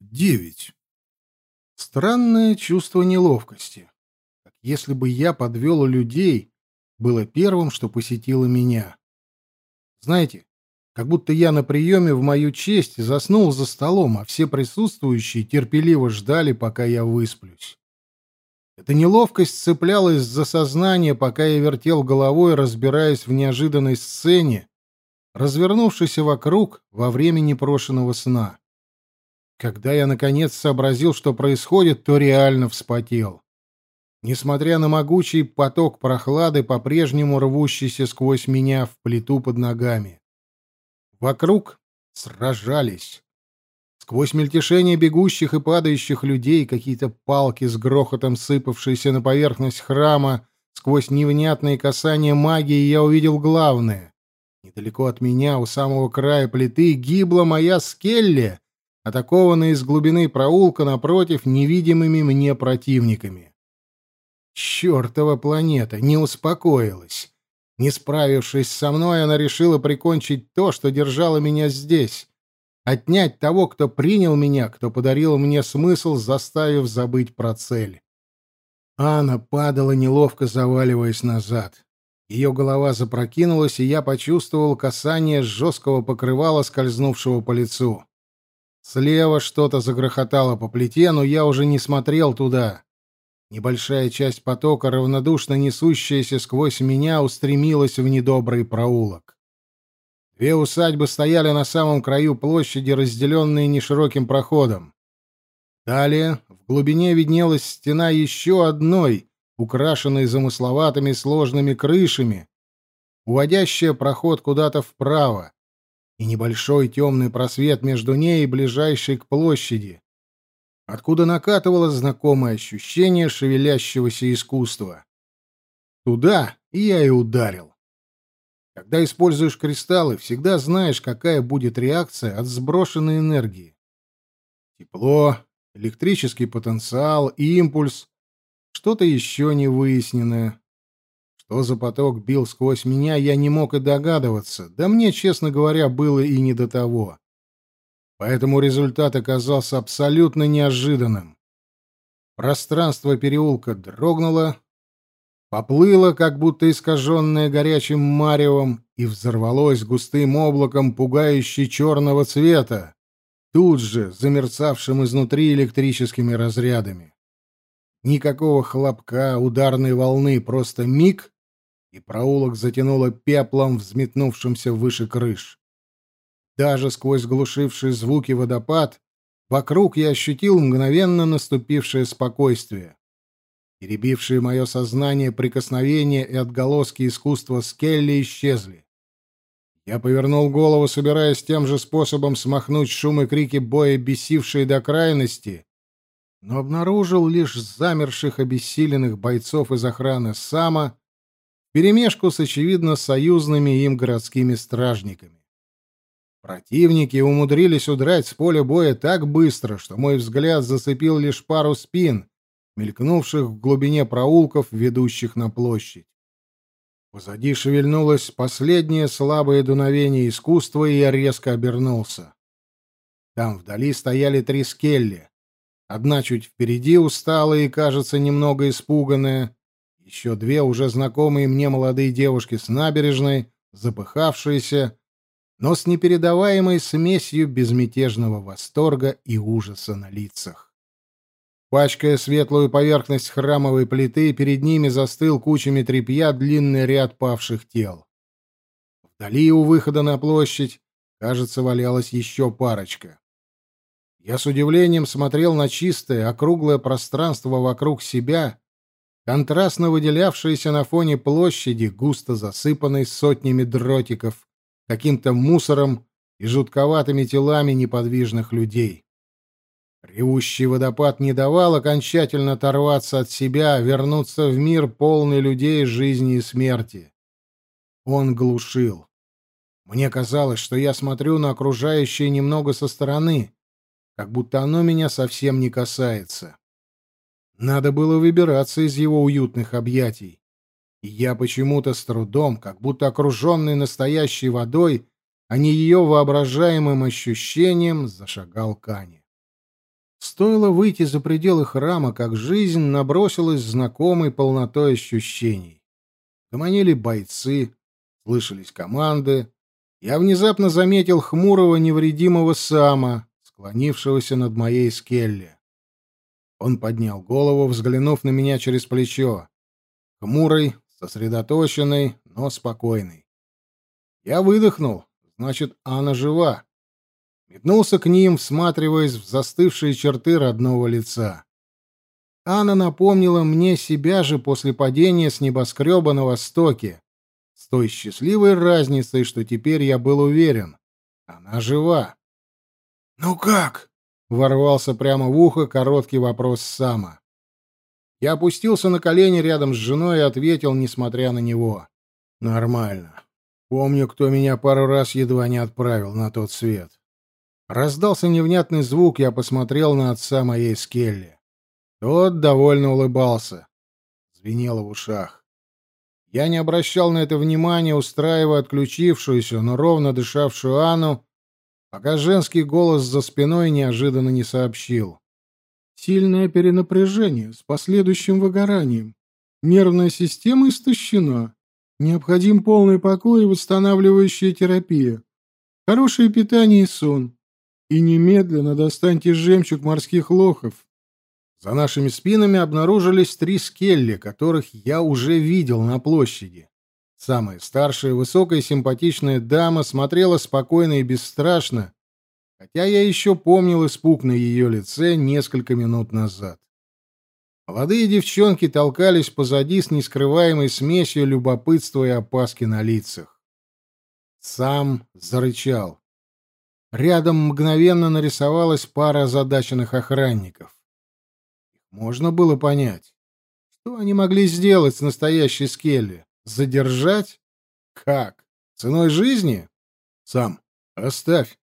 Девять. Странное чувство неловкости. Как если бы я подвел людей, было первым, что посетило меня. Знаете, как будто я на приеме в мою честь заснул за столом, а все присутствующие терпеливо ждали, пока я высплюсь. Эта неловкость цеплялась за сознание, пока я вертел головой, разбираясь в неожиданной сцене, развернувшейся вокруг во время непрошенного сна. Когда я, наконец, сообразил, что происходит, то реально вспотел. Несмотря на могучий поток прохлады, по-прежнему рвущийся сквозь меня в плиту под ногами. Вокруг сражались. Сквозь мельтешение бегущих и падающих людей, какие-то палки с грохотом сыпавшиеся на поверхность храма, сквозь невнятные касания магии я увидел главное. Недалеко от меня, у самого края плиты, гибла моя Скелли, атакованная из глубины проулка напротив невидимыми мне противниками. Чёртова планета не успокоилась. Не справившись со мной, она решила прикончить то, что держало меня здесь. Отнять того, кто принял меня, кто подарил мне смысл, заставив забыть про цель. Анна падала, неловко заваливаясь назад. Ее голова запрокинулась, и я почувствовал касание жесткого покрывала, скользнувшего по лицу. Слева что-то загрохотало по плите, но я уже не смотрел туда. Небольшая часть потока, равнодушно несущаяся сквозь меня, устремилась в недобрый проулок. Две усадьбы стояли на самом краю площади, разделенные нешироким проходом. Далее в глубине виднелась стена еще одной, украшенной замысловатыми сложными крышами, уводящая проход куда-то вправо, и небольшой темный просвет между ней и ближайшей к площади, откуда накатывало знакомое ощущение шевелящегося искусства. Туда я и ударил. Когда используешь кристаллы, всегда знаешь, какая будет реакция от сброшенной энергии. Тепло, электрический потенциал, импульс, что-то еще не выясненное. Что за поток бил сквозь меня, я не мог и догадываться, да мне, честно говоря, было и не до того. Поэтому результат оказался абсолютно неожиданным. Пространство переулка дрогнуло, поплыло, как будто искаженное горячим маревом, и взорвалось густым облаком, пугающе черного цвета, тут же замерцавшим изнутри электрическими разрядами. Никакого хлопка, ударной волны, просто миг, и проулок затянуло пеплом, взметнувшимся выше крыш. Даже сквозь глушившие звуки водопад вокруг я ощутил мгновенно наступившее спокойствие. Перебившие мое сознание прикосновения и отголоски искусства Скелли исчезли. Я повернул голову, собираясь тем же способом смахнуть шум и крики боя, бесившие до крайности, но обнаружил лишь замерших обессиленных бойцов из охраны Сама вперемешку с, очевидно, союзными им городскими стражниками. Противники умудрились удрать с поля боя так быстро, что мой взгляд зацепил лишь пару спин, мелькнувших в глубине проулков, ведущих на площадь. Позади шевельнулось последнее слабое дуновение искусства, и я резко обернулся. Там вдали стояли три скелли. Одна чуть впереди усталая и, кажется, немного испуганная, еще две уже знакомые мне молодые девушки с набережной, запыхавшиеся, но с непередаваемой смесью безмятежного восторга и ужаса на лицах. Пачкая светлую поверхность храмовой плиты, перед ними застыл кучами тряпья длинный ряд павших тел. Вдали у выхода на площадь, кажется, валялась еще парочка. Я с удивлением смотрел на чистое, округлое пространство вокруг себя контрастно выделявшаяся на фоне площади, густо засыпанной сотнями дротиков, каким-то мусором и жутковатыми телами неподвижных людей. Ревущий водопад не давал окончательно оторваться от себя, вернуться в мир полный людей жизни и смерти. Он глушил. Мне казалось, что я смотрю на окружающее немного со стороны, как будто оно меня совсем не касается. Надо было выбираться из его уютных объятий. И я почему-то с трудом, как будто окруженный настоящей водой, а не ее воображаемым ощущением, зашагал к Ане. Стоило выйти за пределы храма, как жизнь набросилась знакомой полнотой ощущений. Гомонили бойцы, слышались команды. Я внезапно заметил хмурого невредимого Сама, склонившегося над моей скелли. Он поднял голову, взглянув на меня через плечо. Хмурый, сосредоточенный, но спокойный. Я выдохнул. Значит, Анна жива. Метнулся к ним, всматриваясь в застывшие черты родного лица. Анна напомнила мне себя же после падения с небоскреба на востоке, с той счастливой разницей, что теперь я был уверен. Она жива. «Ну как?» — ворвался прямо в ухо короткий вопрос Сама. Я опустился на колени рядом с женой и ответил, несмотря на него. «Нормально. Помню, кто меня пару раз едва не отправил на тот свет. Раздался невнятный звук, я посмотрел на отца моей Скелли. Тот довольно улыбался. Звенело в ушах. Я не обращал на это внимания, устраивая отключившуюся, но ровно дышавшую Анну, пока женский голос за спиной неожиданно не сообщил. Сильное перенапряжение с последующим выгоранием. Нервная система истощена. Необходим полный покой и восстанавливающая терапия. Хорошее питание и сон и немедленно достаньте жемчуг морских лохов. За нашими спинами обнаружились три скелли, которых я уже видел на площади. Самая старшая, высокая симпатичная дама смотрела спокойно и бесстрашно, хотя я еще помнил испуг на ее лице несколько минут назад. Молодые девчонки толкались позади с нескрываемой смесью любопытства и опаски на лицах. Сам зарычал. Рядом мгновенно нарисовалась пара озадаченных охранников. Можно было понять. Что они могли сделать с настоящей Скелли? Задержать? Как? Ценой жизни? Сам. Оставь.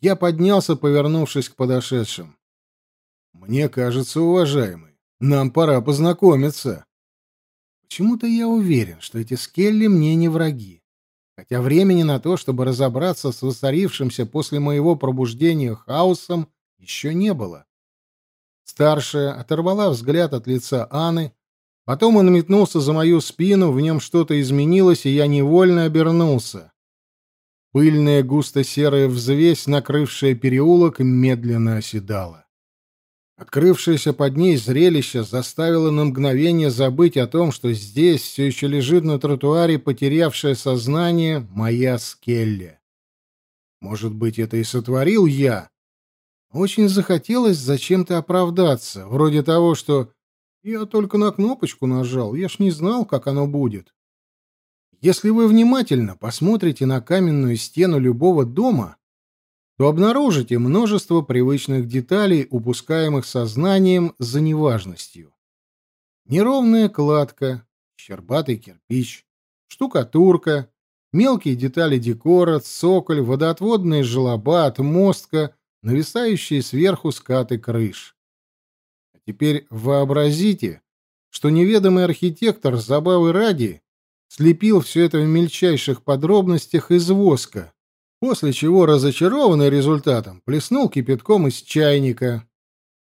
Я поднялся, повернувшись к подошедшим. Мне кажется, уважаемый, нам пора познакомиться. Почему-то я уверен, что эти Скелли мне не враги хотя времени на то, чтобы разобраться с воцарившимся после моего пробуждения хаосом, еще не было. Старшая оторвала взгляд от лица Анны, потом он метнулся за мою спину, в нем что-то изменилось, и я невольно обернулся. Пыльная густо-серая взвесь, накрывшая переулок, медленно оседала. Открывшееся под ней зрелище заставило на мгновение забыть о том, что здесь все еще лежит на тротуаре потерявшее сознание моя Скелли. Может быть, это и сотворил я? Очень захотелось зачем-то оправдаться, вроде того, что я только на кнопочку нажал, я ж не знал, как оно будет. Если вы внимательно посмотрите на каменную стену любого дома, то обнаружите множество привычных деталей, упускаемых сознанием за неважностью. Неровная кладка, щербатый кирпич, штукатурка, мелкие детали декора, цоколь, водоотводные желоба, отмостка, нависающие сверху скаты крыш. Теперь вообразите, что неведомый архитектор забавы ради слепил все это в мельчайших подробностях из воска, после чего, разочарованный результатом, плеснул кипятком из чайника.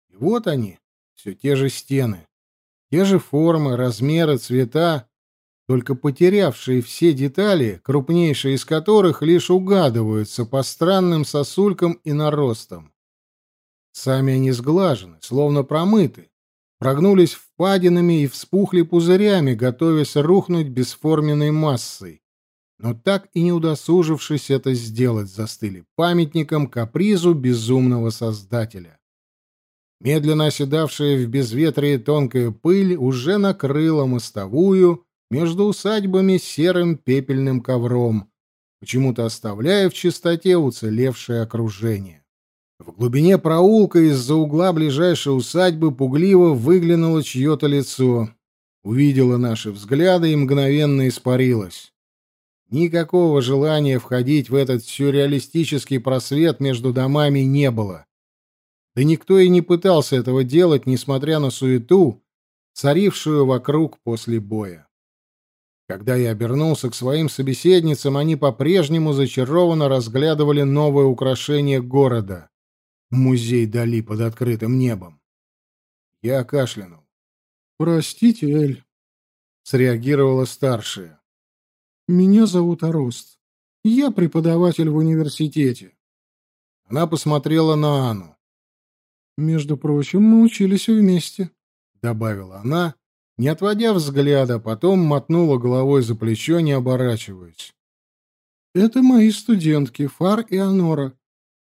И вот они, все те же стены, те же формы, размеры, цвета, только потерявшие все детали, крупнейшие из которых лишь угадываются по странным сосулькам и наростам. Сами они сглажены, словно промыты, прогнулись впадинами и вспухли пузырями, готовясь рухнуть бесформенной массой но так и не удосужившись это сделать, застыли памятником капризу безумного создателя. Медленно оседавшая в безветрие тонкая пыль уже накрыла мостовую между усадьбами серым пепельным ковром, почему-то оставляя в чистоте уцелевшее окружение. В глубине проулка из-за угла ближайшей усадьбы пугливо выглянуло чье-то лицо, увидела наши взгляды и мгновенно испарилась. Никакого желания входить в этот сюрреалистический просвет между домами не было. Да никто и не пытался этого делать, несмотря на суету, царившую вокруг после боя. Когда я обернулся к своим собеседницам, они по-прежнему зачарованно разглядывали новое украшение города. Музей Дали под открытым небом. Я кашлянул. «Простите, Эль», — среагировала старшая. «Меня зовут Арост. Я преподаватель в университете». Она посмотрела на Анну. «Между прочим, мы учились вместе», — добавила она, не отводя взгляда, потом мотнула головой за плечо, не оборачиваясь. «Это мои студентки, Фар и Анора.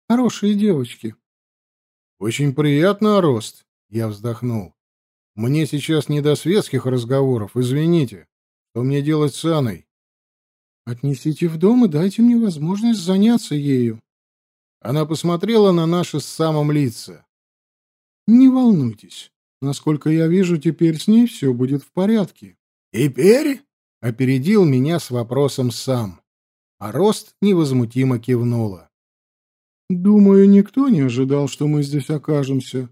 Хорошие девочки». «Очень приятно, Рост», — я вздохнул. «Мне сейчас не до светских разговоров, извините. Что мне делать с Анной?» «Отнесите в дом и дайте мне возможность заняться ею». Она посмотрела на наши с самым лица. «Не волнуйтесь. Насколько я вижу, теперь с ней все будет в порядке. «Теперь?» — опередил меня с вопросом сам. А Рост невозмутимо кивнула. «Думаю, никто не ожидал, что мы здесь окажемся.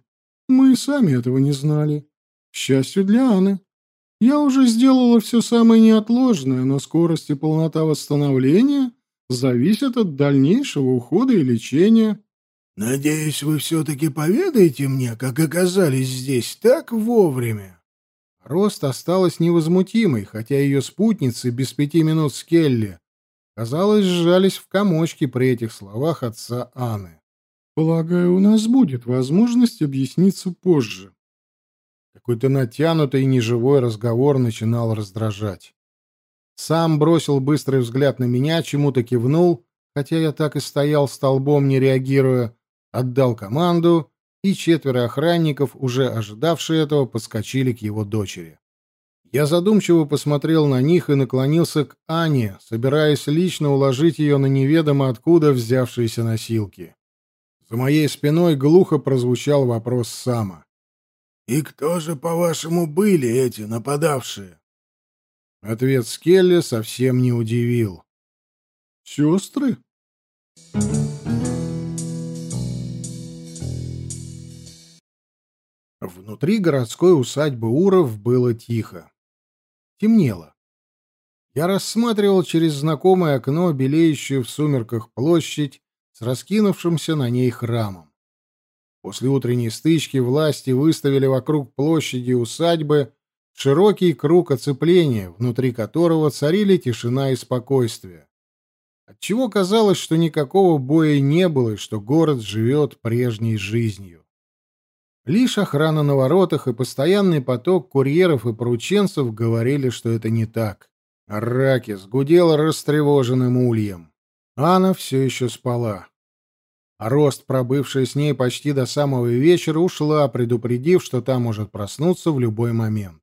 Мы и сами этого не знали. К счастью для Анны. Я уже сделала все самое неотложное, но скорость и полнота восстановления зависят от дальнейшего ухода и лечения. «Надеюсь, вы все-таки поведаете мне, как оказались здесь так вовремя?» Рост осталась невозмутимой, хотя ее спутницы без пяти минут с Келли, казалось, сжались в комочки при этих словах отца Анны. «Полагаю, у нас будет возможность объясниться позже». Какой-то натянутый неживой разговор начинал раздражать. Сам бросил быстрый взгляд на меня, чему-то кивнул, хотя я так и стоял столбом, не реагируя, отдал команду, и четверо охранников, уже ожидавшие этого, подскочили к его дочери. Я задумчиво посмотрел на них и наклонился к Ане, собираясь лично уложить ее на неведомо откуда взявшиеся носилки. За моей спиной глухо прозвучал вопрос Сама. «И кто же, по-вашему, были эти нападавшие?» Ответ Скелли совсем не удивил. «Сестры?» Внутри городской усадьбы Уров было тихо. Темнело. Я рассматривал через знакомое окно белеющую в сумерках площадь с раскинувшимся на ней храмом. После утренней стычки власти выставили вокруг площади усадьбы широкий круг оцепления, внутри которого царили тишина и спокойствие. Отчего казалось, что никакого боя не было и что город живет прежней жизнью. Лишь охрана на воротах и постоянный поток курьеров и порученцев говорили, что это не так. Аракис гудел растревоженным ульем. Анна все еще спала. А Рост, пробывшая с ней почти до самого вечера, ушла, предупредив, что та может проснуться в любой момент.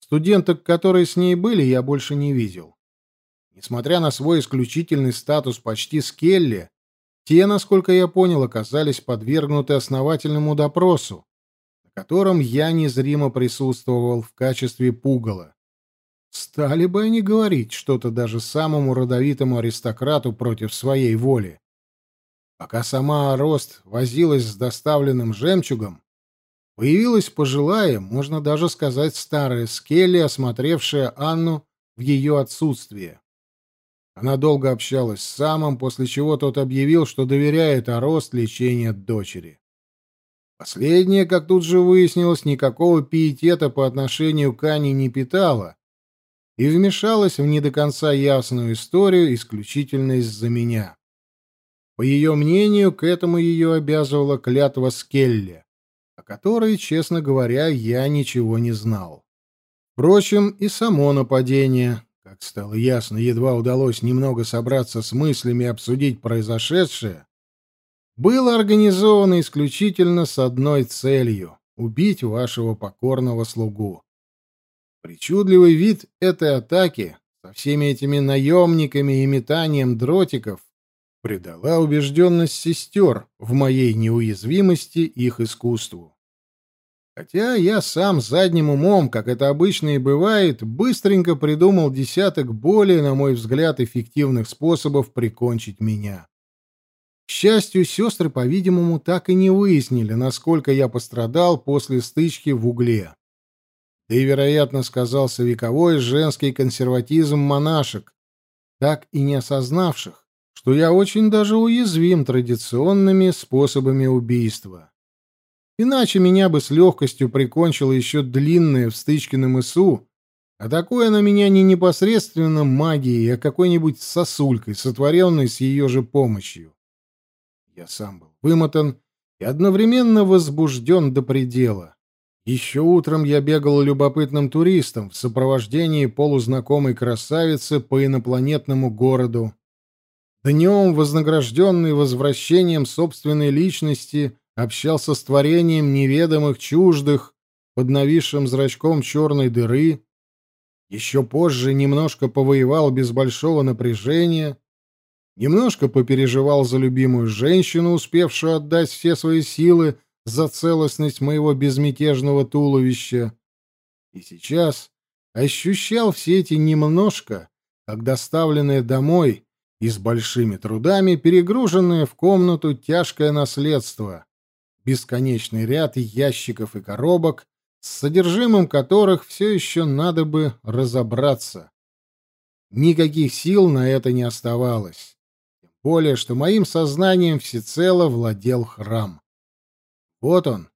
Студенток, которые с ней были, я больше не видел. Несмотря на свой исключительный статус почти скелли, те, насколько я понял, оказались подвергнуты основательному допросу, на котором я незримо присутствовал в качестве пугала. Стали бы они говорить что-то даже самому родовитому аристократу против своей воли. Пока сама Орост возилась с доставленным жемчугом, появилась пожилая, можно даже сказать старая Скелли, осмотревшая Анну в ее отсутствие. Она долго общалась с самым, после чего тот объявил, что доверяет Орост лечения дочери. Последняя, как тут же выяснилось, никакого пиетета по отношению к Ане не питала и вмешалась в не до конца ясную историю исключительно из-за меня. По ее мнению, к этому ее обязывала клятва Скелли, о которой, честно говоря, я ничего не знал. Впрочем, и само нападение, как стало ясно, едва удалось немного собраться с мыслями и обсудить произошедшее, было организовано исключительно с одной целью — убить вашего покорного слугу. Причудливый вид этой атаки со всеми этими наемниками и метанием дротиков придала убежденность сестер в моей неуязвимости их искусству. Хотя я сам задним умом, как это обычно и бывает, быстренько придумал десяток более, на мой взгляд, эффективных способов прикончить меня. К счастью, сестры, по-видимому, так и не выяснили, насколько я пострадал после стычки в угле. Да и, вероятно, сказался вековой женский консерватизм монашек, так и не осознавших, что я очень даже уязвим традиционными способами убийства. Иначе меня бы с легкостью прикончила еще длинная в стычке на мысу, атакуя на меня не непосредственно магией, а какой-нибудь сосулькой, сотворенной с ее же помощью. Я сам был вымотан и одновременно возбужден до предела. Еще утром я бегал любопытным туристом в сопровождении полузнакомой красавицы по инопланетному городу. Днем, вознагражденный возвращением собственной личности, общался с творением неведомых чуждых под нависшим зрачком черной дыры. Еще позже немножко повоевал без большого напряжения, немножко попереживал за любимую женщину, успевшую отдать все свои силы за целостность моего безмятежного туловища. И сейчас ощущал все эти немножко, как доставленное домой и с большими трудами перегруженное в комнату тяжкое наследство, бесконечный ряд ящиков и коробок, с содержимым которых все еще надо бы разобраться. Никаких сил на это не оставалось. Тем более, что моим сознанием всецело владел храм. Вот он,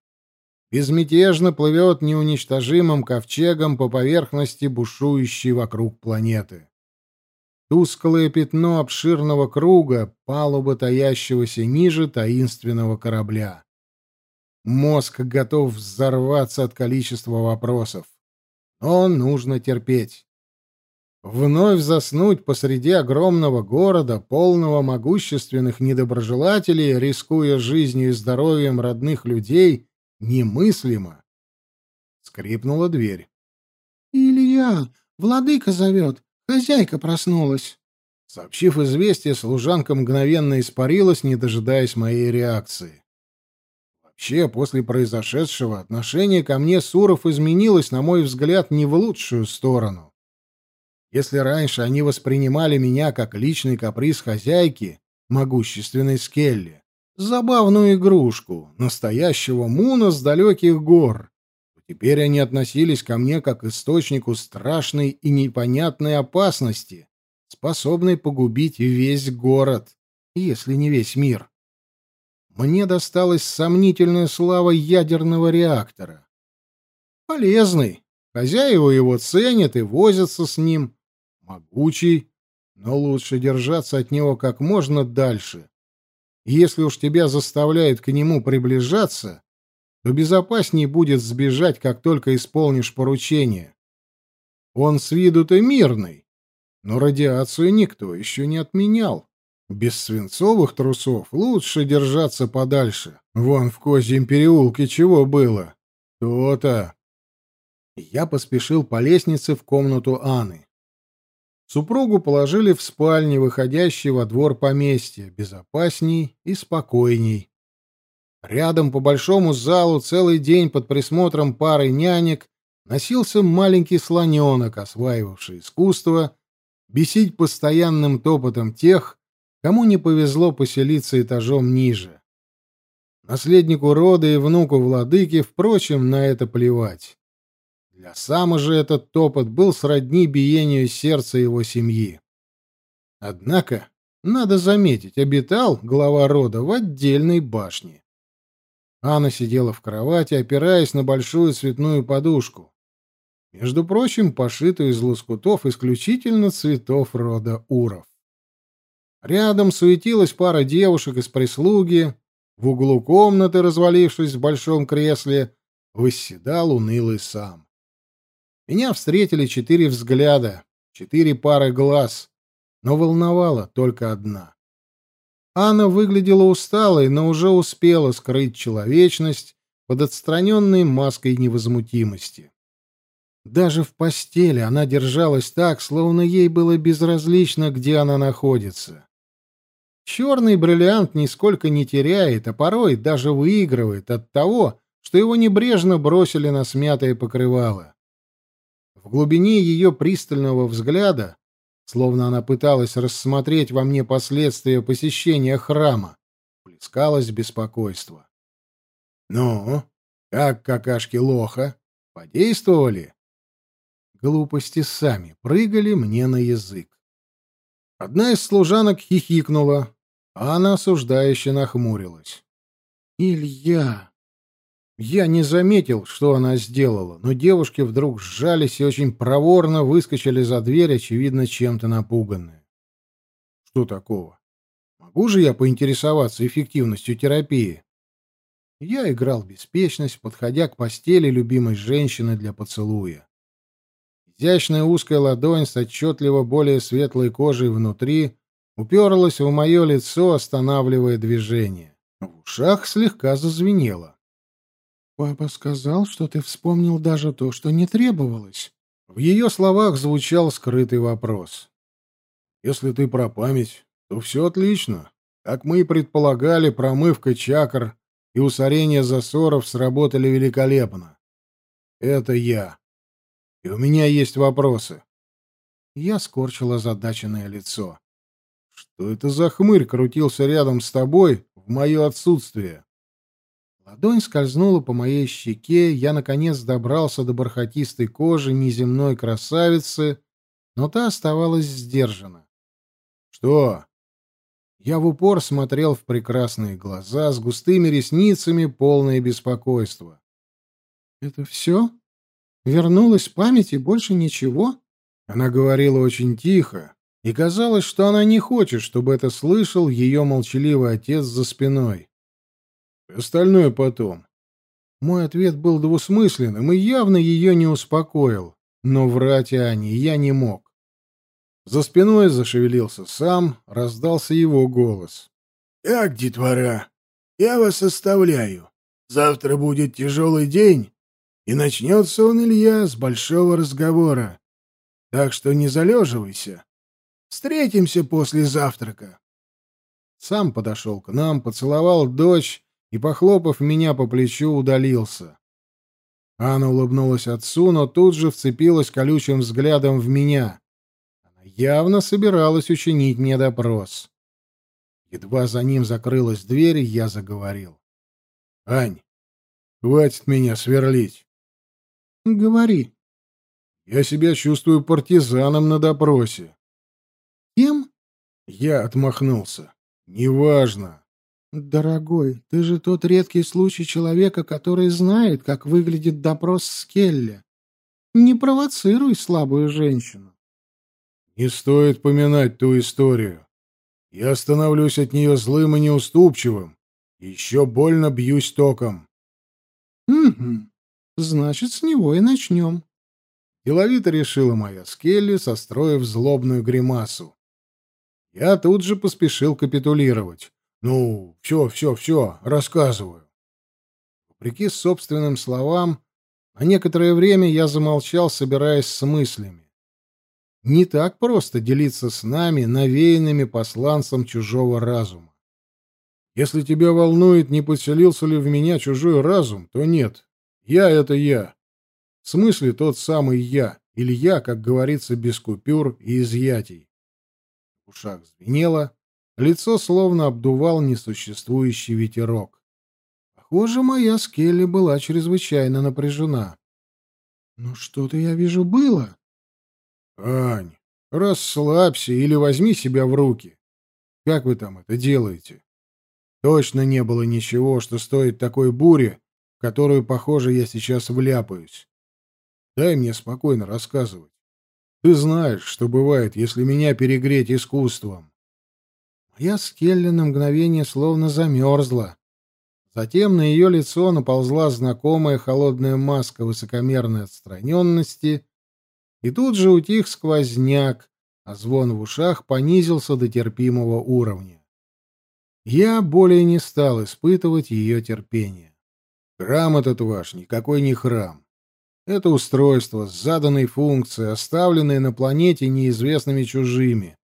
безмятежно плывет неуничтожимым ковчегом по поверхности бушующей вокруг планеты. Тусклое пятно обширного круга, палуба таящегося ниже таинственного корабля. Мозг готов взорваться от количества вопросов. Но нужно терпеть. Вновь заснуть посреди огромного города, полного могущественных недоброжелателей, рискуя жизнью и здоровьем родных людей, немыслимо. Скрипнула дверь. «Илья, владыка зовет, хозяйка проснулась». Сообщив известие, служанка мгновенно испарилась, не дожидаясь моей реакции. Вообще, после произошедшего, отношение ко мне Суров изменилось, на мой взгляд, не в лучшую сторону. Если раньше они воспринимали меня как личный каприз хозяйки, могущественной Скелли, забавную игрушку, настоящего Муна с далеких гор, то теперь они относились ко мне как источнику страшной и непонятной опасности, способной погубить весь город, если не весь мир. Мне досталась сомнительная слава ядерного реактора. Полезный. Хозяева его ценят и возятся с ним, могучий, но лучше держаться от него как можно дальше. Если уж тебя заставляют к нему приближаться, то безопаснее будет сбежать, как только исполнишь поручение. Он с виду-то мирный, но радиацию никто еще не отменял. Без свинцовых трусов лучше держаться подальше. Вон в Козьем переулке чего было? То-то. Я поспешил по лестнице в комнату Анны. Супругу положили в спальне, выходящей во двор поместья, безопасней и спокойней. Рядом по большому залу целый день под присмотром пары нянек носился маленький слоненок, осваивавший искусство, бесить постоянным топотом тех, кому не повезло поселиться этажом ниже. Наследнику рода и внуку владыки, впрочем, на это плевать. Для Сама же этот топот был сродни биению сердца его семьи. Однако, надо заметить, обитал глава рода в отдельной башне. Анна сидела в кровати, опираясь на большую цветную подушку. Между прочим, пошитую из лоскутов исключительно цветов рода Уров. Рядом суетилась пара девушек из прислуги. В углу комнаты, развалившись в большом кресле, восседал унылый сам. Меня встретили четыре взгляда, четыре пары глаз, но волновала только одна. Анна выглядела усталой, но уже успела скрыть человечность под отстраненной маской невозмутимости. Даже в постели она держалась так, словно ей было безразлично, где она находится. Черный бриллиант нисколько не теряет, а порой даже выигрывает от того, что его небрежно бросили на смятое покрывало. В глубине ее пристального взгляда, словно она пыталась рассмотреть во мне последствия посещения храма, плескалось беспокойство. «Ну, как какашки лоха? Подействовали?» Глупости сами прыгали мне на язык. Одна из служанок хихикнула, она осуждающе нахмурилась. «Илья!» Я не заметил, что она сделала, но девушки вдруг сжались и очень проворно выскочили за дверь, очевидно, чем-то напуганные. Что такого? Могу же я поинтересоваться эффективностью терапии? Я играл беспечность, подходя к постели любимой женщины для поцелуя. Изящная узкая ладонь с отчетливо более светлой кожей внутри уперлась в мое лицо, останавливая движение. В ушах слегка зазвенело. «Папа сказал, что ты вспомнил даже то, что не требовалось». В ее словах звучал скрытый вопрос. «Если ты про память, то все отлично. Как мы и предполагали, промывка чакр и усорение засоров сработали великолепно. Это я. И у меня есть вопросы». Я скорчил озадаченное лицо. «Что это за хмырь крутился рядом с тобой в мое отсутствие?» Ладонь скользнула по моей щеке, я, наконец, добрался до бархатистой кожи неземной красавицы, но та оставалась сдержана. «Что?» Я в упор смотрел в прекрасные глаза с густыми ресницами, полное беспокойство. «Это все? Вернулась память и больше ничего?» Она говорила очень тихо, и казалось, что она не хочет, чтобы это слышал ее молчаливый отец за спиной. Остальное потом. Мой ответ был двусмысленным и явно ее не успокоил, но врать Ане я не мог. За спиной зашевелился сам, раздался его голос. — Как, детвора, я вас оставляю. Завтра будет тяжелый день, и начнется он, Илья, с большого разговора. Так что не залеживайся. Встретимся после завтрака. Сам подошел к нам, поцеловал дочь и, похлопав меня по плечу, удалился. Анна улыбнулась отцу, но тут же вцепилась колючим взглядом в меня. Она явно собиралась учинить мне допрос. Едва за ним закрылась дверь, я заговорил. — Ань, хватит меня сверлить. — Говори. — Я себя чувствую партизаном на допросе. — Кем? Я отмахнулся. — Неважно. «Дорогой, ты же тот редкий случай человека, который знает, как выглядит допрос Скелли. Не провоцируй слабую женщину». «Не стоит поминать ту историю. Я становлюсь от нее злым и неуступчивым. Еще больно бьюсь током». «Угу. Значит, с него и начнем». Деловито решила моя Скелли, состроив злобную гримасу. Я тут же поспешил капитулировать. Ну, все, все, все, рассказываю. Вопреки собственным словам, на некоторое время я замолчал, собираясь с мыслями. Не так просто делиться с нами навеянными посланцем чужого разума. Если тебя волнует, не подселился ли в меня чужой разум, то нет. Я — это я. В смысле тот самый я, или я, как говорится, без купюр и изъятий. Ушах звенело, Лицо словно обдувал несуществующий ветерок. Похоже, моя Скелли была чрезвычайно напряжена. «Ну что-то я вижу было». «Ань, расслабься или возьми себя в руки. Как вы там это делаете? Точно не было ничего, что стоит такой бури, в которую, похоже, я сейчас вляпаюсь. Дай мне спокойно рассказывать. Ты знаешь, что бывает, если меня перегреть искусством. Я с Келли на мгновение словно замерзла. Затем на ее лицо наползла знакомая холодная маска высокомерной отстраненности, и тут же утих сквозняк, а звон в ушах понизился до терпимого уровня. Я более не стал испытывать ее терпение. Храм этот ваш никакой не храм. Это устройство с заданной функцией, оставленное на планете неизвестными чужими.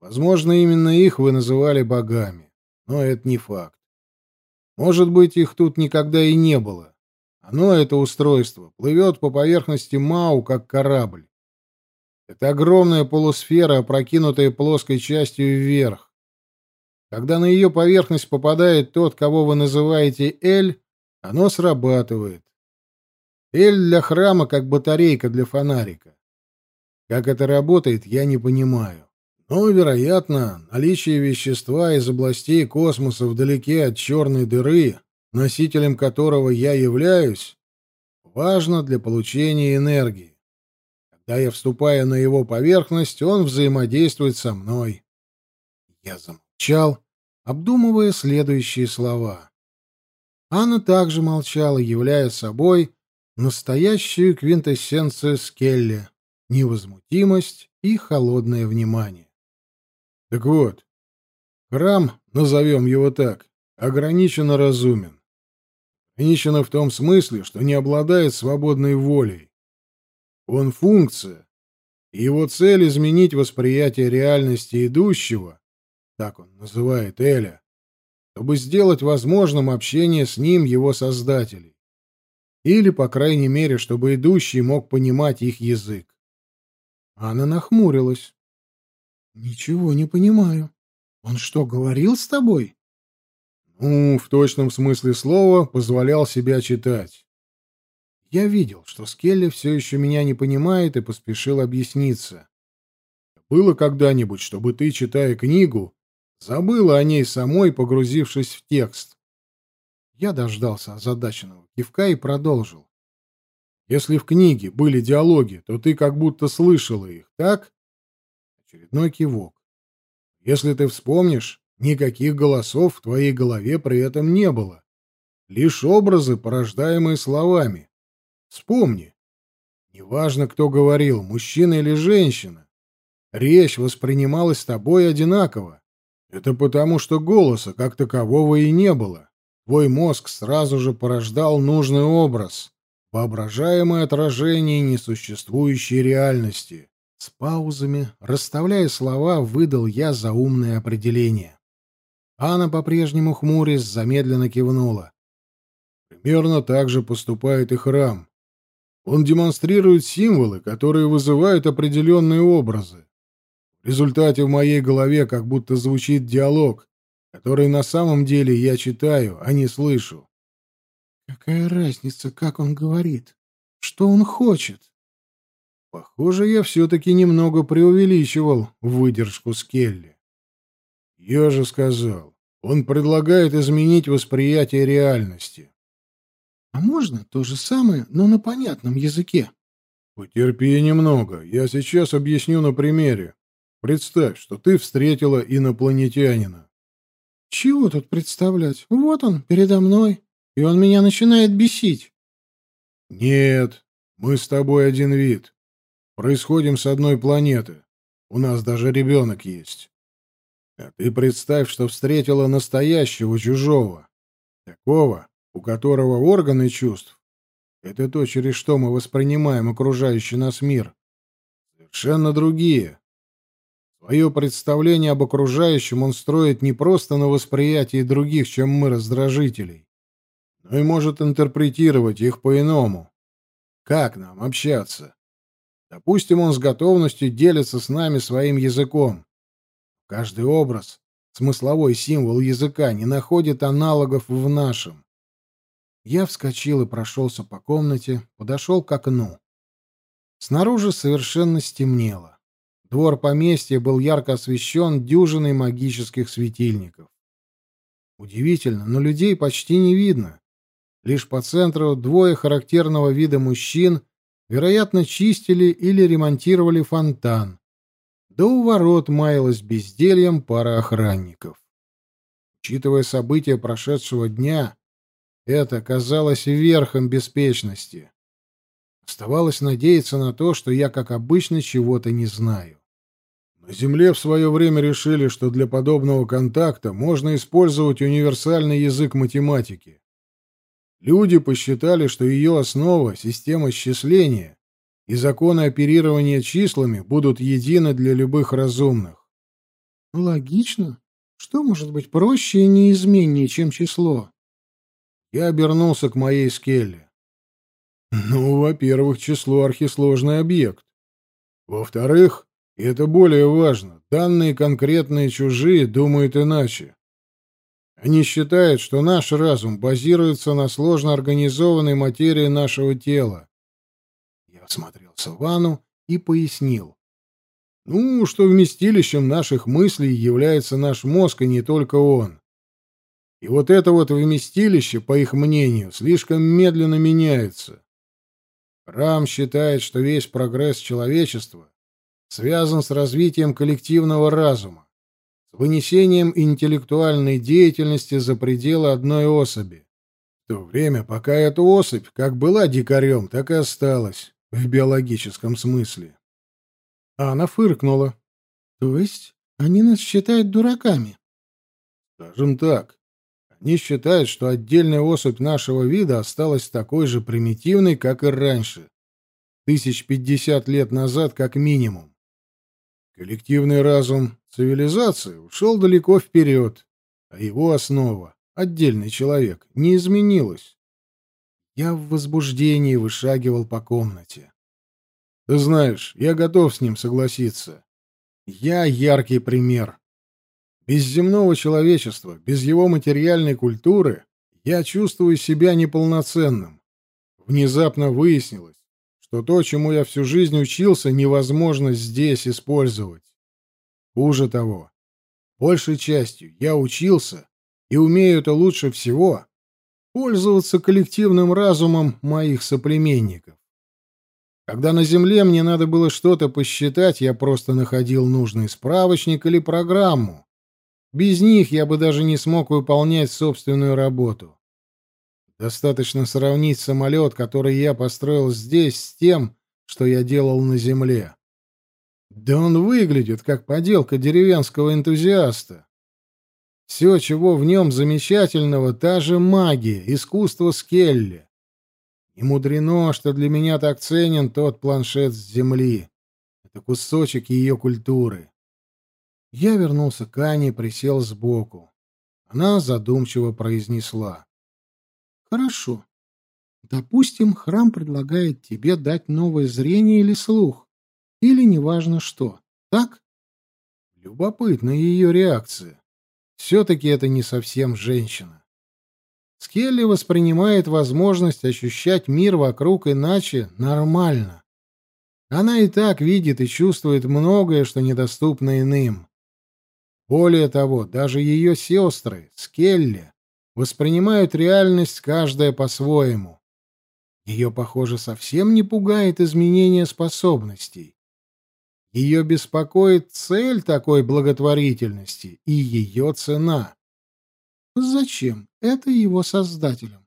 Возможно, именно их вы называли богами, но это не факт. Может быть, их тут никогда и не было. Оно, это устройство, плывет по поверхности Мау, как корабль. Это огромная полусфера, опрокинутая плоской частью вверх. Когда на ее поверхность попадает тот, кого вы называете Эль, оно срабатывает. Эль для храма как батарейка для фонарика. Как это работает, я не понимаю. Но, вероятно, наличие вещества из областей космоса вдалеке от черной дыры, носителем которого я являюсь, важно для получения энергии. Когда я вступаю на его поверхность, он взаимодействует со мной. Я замолчал, обдумывая следующие слова. Анна также молчала, являя собой настоящую квинтэссенцию Скелли, невозмутимость и холодное внимание. Так вот, храм, назовем его так, ограниченно разумен. Ограниченно в том смысле, что не обладает свободной волей. Он функция, и его цель — изменить восприятие реальности идущего, так он называет Эля, чтобы сделать возможным общение с ним его создателей. Или, по крайней мере, чтобы идущий мог понимать их язык. Она нахмурилась. «Ничего не понимаю. Он что, говорил с тобой?» «Ну, в точном смысле слова, позволял себя читать. Я видел, что Скелли все еще меня не понимает, и поспешил объясниться. Было когда-нибудь, чтобы ты, читая книгу, Забыла о ней самой, погрузившись в текст. Я дождался озадаченного кивка и продолжил. Если в книге были диалоги, то ты как будто слышала их, так? Очередной кивок. Если ты вспомнишь, никаких голосов в твоей голове при этом не было. Лишь образы, порождаемые словами. Вспомни. Неважно, кто говорил, мужчина или женщина. Речь воспринималась тобой одинаково. Это потому, что голоса как такового и не было. Твой мозг сразу же порождал нужный образ, воображаемое отражение несуществующей реальности. С паузами, расставляя слова, выдал я заумное определение. Анна, по-прежнему хмурясь, замедленно кивнула. Примерно так же поступает и храм. Он демонстрирует символы, которые вызывают определенные образы. В результате в моей голове как будто звучит диалог, который на самом деле я читаю, а не слышу. Какая разница, как он говорит? Что он хочет? Похоже, я все-таки немного преувеличивал выдержку Скелли. Я же сказал, он предлагает изменить восприятие реальности. А можно то же самое, но на понятном языке? Потерпи немного, я сейчас объясню на примере. Представь, что ты встретила инопланетянина. Чего тут представлять? Вот он, передо мной, и он меня начинает бесить. Нет, мы с тобой один вид. Происходим с одной планеты. У нас даже ребенок есть. А ты представь, что встретила настоящего чужого. Такого, у которого органы чувств — это то, через что мы воспринимаем окружающий нас мир. Совершенно другие. Свое представление об окружающем он строит не просто на восприятии других, чем мы, раздражителей, но и может интерпретировать их по-иному. Как нам общаться? Допустим, он с готовностью делится с нами своим языком. Каждый образ, смысловой символ языка не находит аналогов в нашем. Я вскочил и прошелся по комнате, подошел к окну. Снаружи совершенно стемнело. Двор поместья был ярко освещен дюжиной магических светильников. Удивительно, но людей почти не видно. Лишь по центру двое характерного вида мужчин, вероятно, чистили или ремонтировали фонтан. Да у ворот маялась бездельем пара охранников. Учитывая события прошедшего дня, это казалось верхом беспечности. Оставалось надеяться на то, что я, как обычно, чего-то не знаю. На Земле в свое время решили, что для подобного контакта можно использовать универсальный язык математики. Люди посчитали, что ее основа — система счисления, и законы оперирования числами будут едины для любых разумных. Логично. Что может быть проще и неизменнее, чем число? Я обернулся к моей скелле. Ну, во-первых, число — архисложный объект. Во-вторых, и это более важно. Данные конкретные чужие думают иначе. Они считают, что наш разум базируется на сложно организованной материи нашего тела. Я всмотрелся в ванну и пояснил. Ну, что вместилищем наших мыслей является наш мозг, и не только он. И вот это вот вместилище, по их мнению, слишком медленно меняется. Рам считает, что весь прогресс человечества связан с развитием коллективного разума, с вынесением интеллектуальной деятельности за пределы одной особи. В то время, пока эта особь как была дикарем, так и осталась в биологическом смысле. Она фыркнула. То есть они нас считают дураками? Скажем так. Они считают, что отдельная особь нашего вида осталась такой же примитивной, как и раньше. Тысяч пятьдесят лет назад как минимум. Коллективный разум цивилизации ушел далеко вперед, а его основа, отдельный человек, не изменилась. Я в возбуждении вышагивал по комнате. Ты знаешь, я готов с ним согласиться. Я яркий пример. Без земного человечества, без его материальной культуры я чувствую себя неполноценным. Внезапно выяснилось, что то, чему я всю жизнь учился, невозможно здесь использовать. Хуже того, большей частью я учился и умею это лучше всего пользоваться коллективным разумом моих соплеменников. Когда на Земле мне надо было что-то посчитать, я просто находил нужный справочник или программу. Без них я бы даже не смог выполнять собственную работу. Достаточно сравнить самолет, который я построил здесь, с тем, что я делал на Земле. Да он выглядит как поделка деревенского энтузиаста. Все, чего в нем замечательного, та же магия, искусство Скелли. И мудрено, что для меня так ценен тот планшет с земли. Это кусочек ее культуры. Я вернулся к Ане и присел сбоку. Она задумчиво произнесла. «Хорошо. Допустим, храм предлагает тебе дать новое зрение или слух, или неважно что. Так?» Любопытна ее реакция. Все-таки это не совсем женщина. Скелли воспринимает возможность ощущать мир вокруг иначе нормально. Она и так видит и чувствует многое, что недоступно иным. Более того, даже ее сестры, Скелли, воспринимают реальность каждая по-своему. Ее, похоже, совсем не пугает изменение способностей. Ее беспокоит цель такой благотворительности и ее цена. Зачем это его создателям?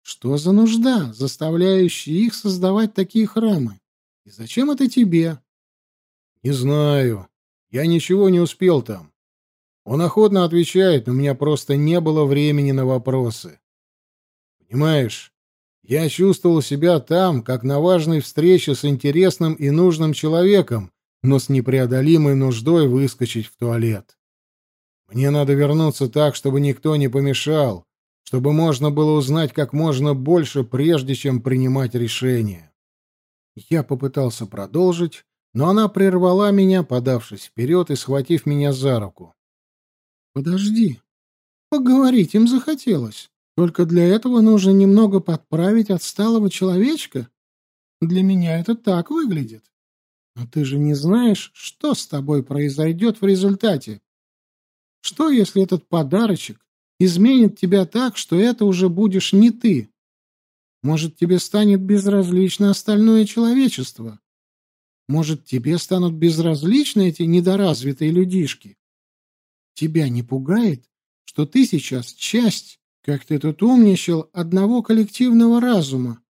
Что за нужда, заставляющая их создавать такие храмы? И зачем это тебе? Не знаю. Я ничего не успел там. Он охотно отвечает, но у меня просто не было времени на вопросы. Понимаешь, я чувствовал себя там, как на важной встрече с интересным и нужным человеком, но с непреодолимой нуждой выскочить в туалет. Мне надо вернуться так, чтобы никто не помешал, чтобы можно было узнать как можно больше, прежде чем принимать решение. Я попытался продолжить, но она прервала меня, подавшись вперед и схватив меня за руку. «Подожди. Поговорить им захотелось. Только для этого нужно немного подправить отсталого человечка. Для меня это так выглядит. Но ты же не знаешь, что с тобой произойдет в результате. Что, если этот подарочек изменит тебя так, что это уже будешь не ты? Может, тебе станет безразлично остальное человечество? Может, тебе станут безразличны эти недоразвитые людишки? Тебя не пугает, что ты сейчас часть, как ты тут умничал, одного коллективного разума,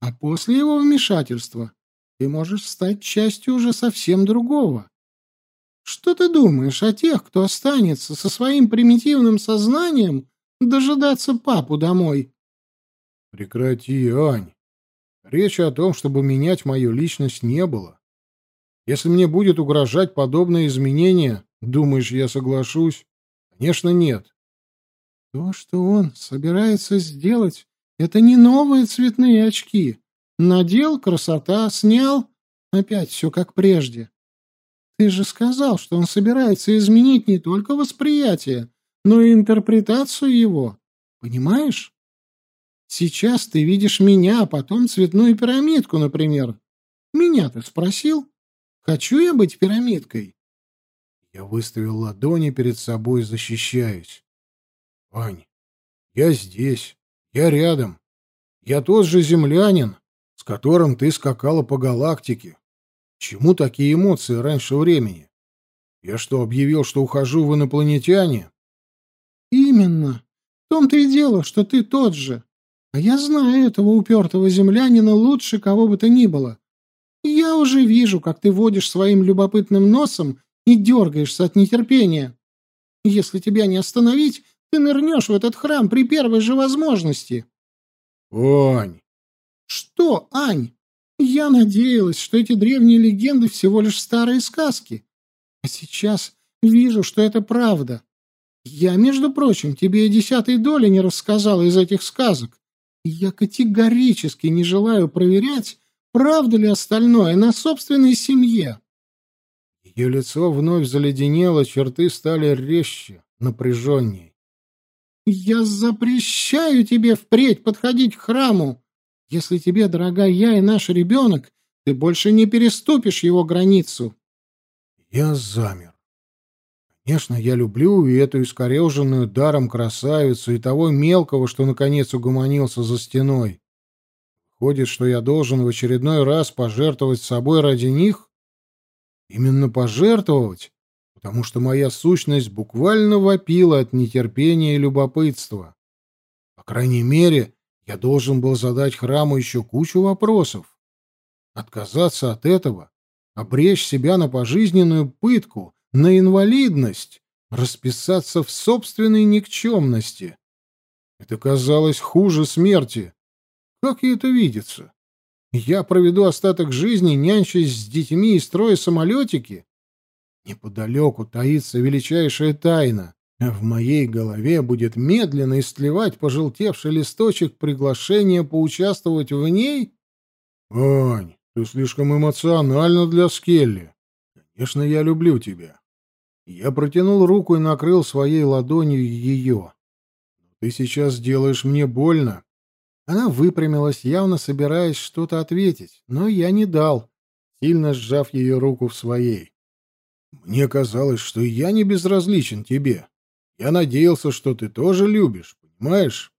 а после его вмешательства ты можешь стать частью уже совсем другого? Что ты думаешь о тех, кто останется со своим примитивным сознанием дожидаться папу домой? Прекрати, Ань. Речи о том, чтобы менять мою личность, не было. Если мне будет угрожать подобное изменение, думаешь, я соглашусь? Конечно, нет. То, что он собирается сделать, это не новые цветные очки. Надел, красота, снял, опять все как прежде. Ты же сказал, что он собирается изменить не только восприятие, но и интерпретацию его. Понимаешь? Сейчас ты видишь меня, а потом цветную пирамидку, например. Меня ты спросил? Хочу я быть пирамидкой?» Я выставил ладони перед собой, защищаясь. «Ань, я здесь, я рядом. Я тот же землянин, с которым ты скакала по галактике. Чему такие эмоции раньше времени? Я что, объявил, что ухожу в инопланетяне? Именно. В том-то и дело, что ты тот же. А я знаю этого упертого землянина лучше кого бы то ни было. Я уже вижу, как ты водишь своим любопытным носом и дергаешься от нетерпения. Если тебя не остановить, ты нырнешь в этот храм при первой же возможности. Ань! Что, Ань? Я надеялась, что эти древние легенды всего лишь старые сказки. А сейчас вижу, что это правда. Я, между прочим, тебе и десятой доли не рассказала из этих сказок. И я категорически не желаю проверять, правда ли остальное на собственной семье. Ее лицо вновь заледенело, черты стали резче, напряженней. «Я запрещаю тебе впредь подходить к храму. Если тебе дорога я и наш ребенок, ты больше не переступишь его границу». Я замер. Конечно, я люблю и эту искореженную даром красавицу, и того мелкого, что наконец угомонился за стеной. Выходит, что я должен в очередной раз пожертвовать собой ради них? Именно пожертвовать, потому что моя сущность буквально вопила от нетерпения и любопытства. По крайней мере, я должен был задать храму еще кучу вопросов. Отказаться от этого, обречь себя на пожизненную пытку, на инвалидность, расписаться в собственной никчемности. Это казалось хуже смерти. Как ей это видится? Я проведу остаток жизни, нянчась с детьми и строя самолетики? Неподалеку таится величайшая тайна. В моей голове будет медленно истлевать пожелтевший листочек приглашения поучаствовать в ней? Ань, ты слишком эмоциональна для Скелли. Конечно, я люблю тебя. Я протянул руку и накрыл своей ладонью ее. Ты сейчас делаешь мне больно. Она выпрямилась, явно собираясь что-то ответить, но я не дал, сильно сжав ее руку в своей. Мне казалось, что я не безразличен тебе. Я надеялся, что ты тоже любишь, понимаешь?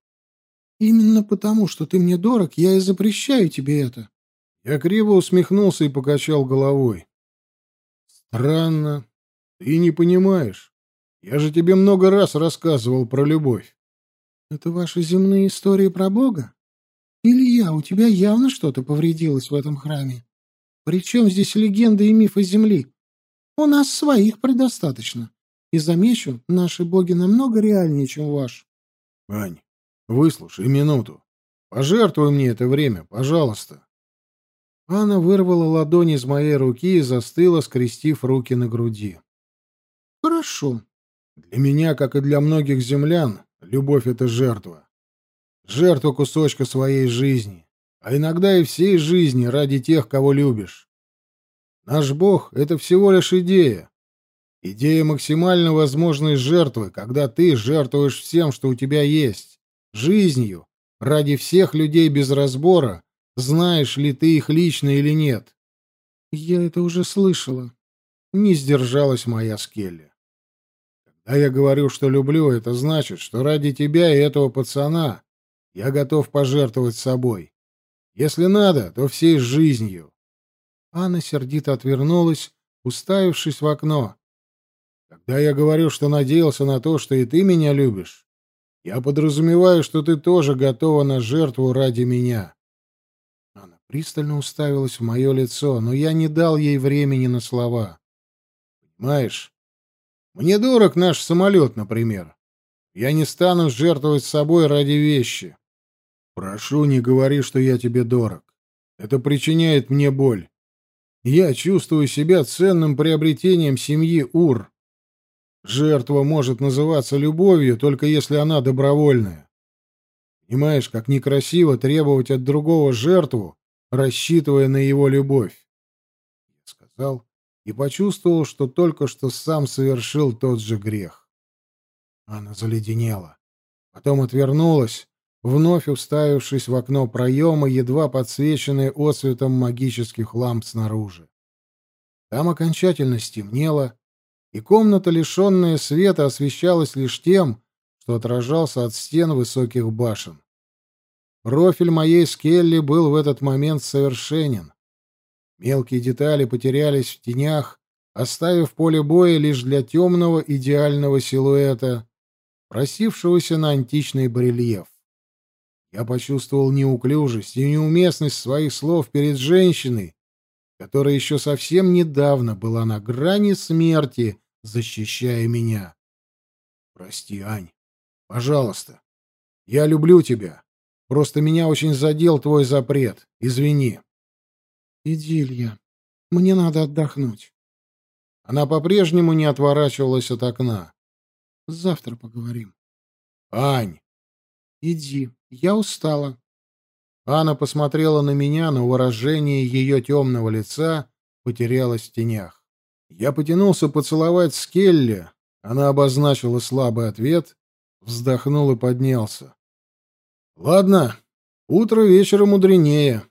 Именно потому, что ты мне дорог, я и запрещаю тебе это. Я криво усмехнулся и покачал головой. Странно. Ты не понимаешь. Я же тебе много раз рассказывал про любовь. Это ваши земные истории про Бога? Илья, у тебя явно что-то повредилось в этом храме. Причем здесь легенды и мифы Земли? У нас своих предостаточно. И замечу, наши боги намного реальнее, чем ваш. Ань, выслушай минуту. Пожертвуй мне это время, пожалуйста. Анна вырвала ладонь из моей руки и застыла, скрестив руки на груди. Хорошо. Для меня, как и для многих землян, любовь — это жертва. Жертва кусочка своей жизни, а иногда и всей жизни ради тех, кого любишь. Наш Бог — это всего лишь идея. Идея максимально возможной жертвы, когда ты жертвуешь всем, что у тебя есть, жизнью, ради всех людей без разбора, знаешь ли ты их лично или нет. Я это уже слышала. Не сдержалась моя Скелли. Когда я говорю, что люблю, это значит, что ради тебя и этого пацана я готов пожертвовать собой. Если надо, то всей жизнью. Анна сердито отвернулась, уставившись в окно. «Когда я говорю, что надеялся на то, что и ты меня любишь, я подразумеваю, что ты тоже готова на жертву ради меня». Она пристально уставилась в мое лицо, но я не дал ей времени на слова. «Понимаешь, мне дорог наш самолет, например. Я не стану жертвовать собой ради вещи. Прошу, не говори, что я тебе дорог. Это причиняет мне боль. Я чувствую себя ценным приобретением семьи Ур. Жертва может называться любовью, только если она добровольная. Понимаешь, как некрасиво требовать от другого жертву, рассчитывая на его любовь. Я сказал и почувствовал, что только что сам совершил тот же грех. Она заледенела. Потом отвернулась, вновь уставившись в окно проема, едва подсвеченное отсветом магических ламп снаружи. Там окончательно стемнело, и комната, лишенная света, освещалась лишь тем, что отражался от стен высоких башен. Профиль моей скелли был в этот момент совершенен. Мелкие детали потерялись в тенях, оставив поле боя лишь для темного идеального силуэта, просившегося на античный барельеф. Я почувствовал неуклюжесть и неуместность своих слов перед женщиной, которая еще совсем недавно была на грани смерти, защищая меня. Прости, Ань. Пожалуйста. Я люблю тебя. Просто меня очень задел твой запрет. Извини. Иди, Илья. Мне надо отдохнуть. Она по-прежнему не отворачивалась от окна. Завтра поговорим. Ань. Иди. Я устала. Анна посмотрела на меня, но выражение ее темного лица потерялось в тенях. Я потянулся поцеловать Скелли. Она обозначила слабый ответ, вздохнул и поднялся. «Ладно, утро вечера мудренее.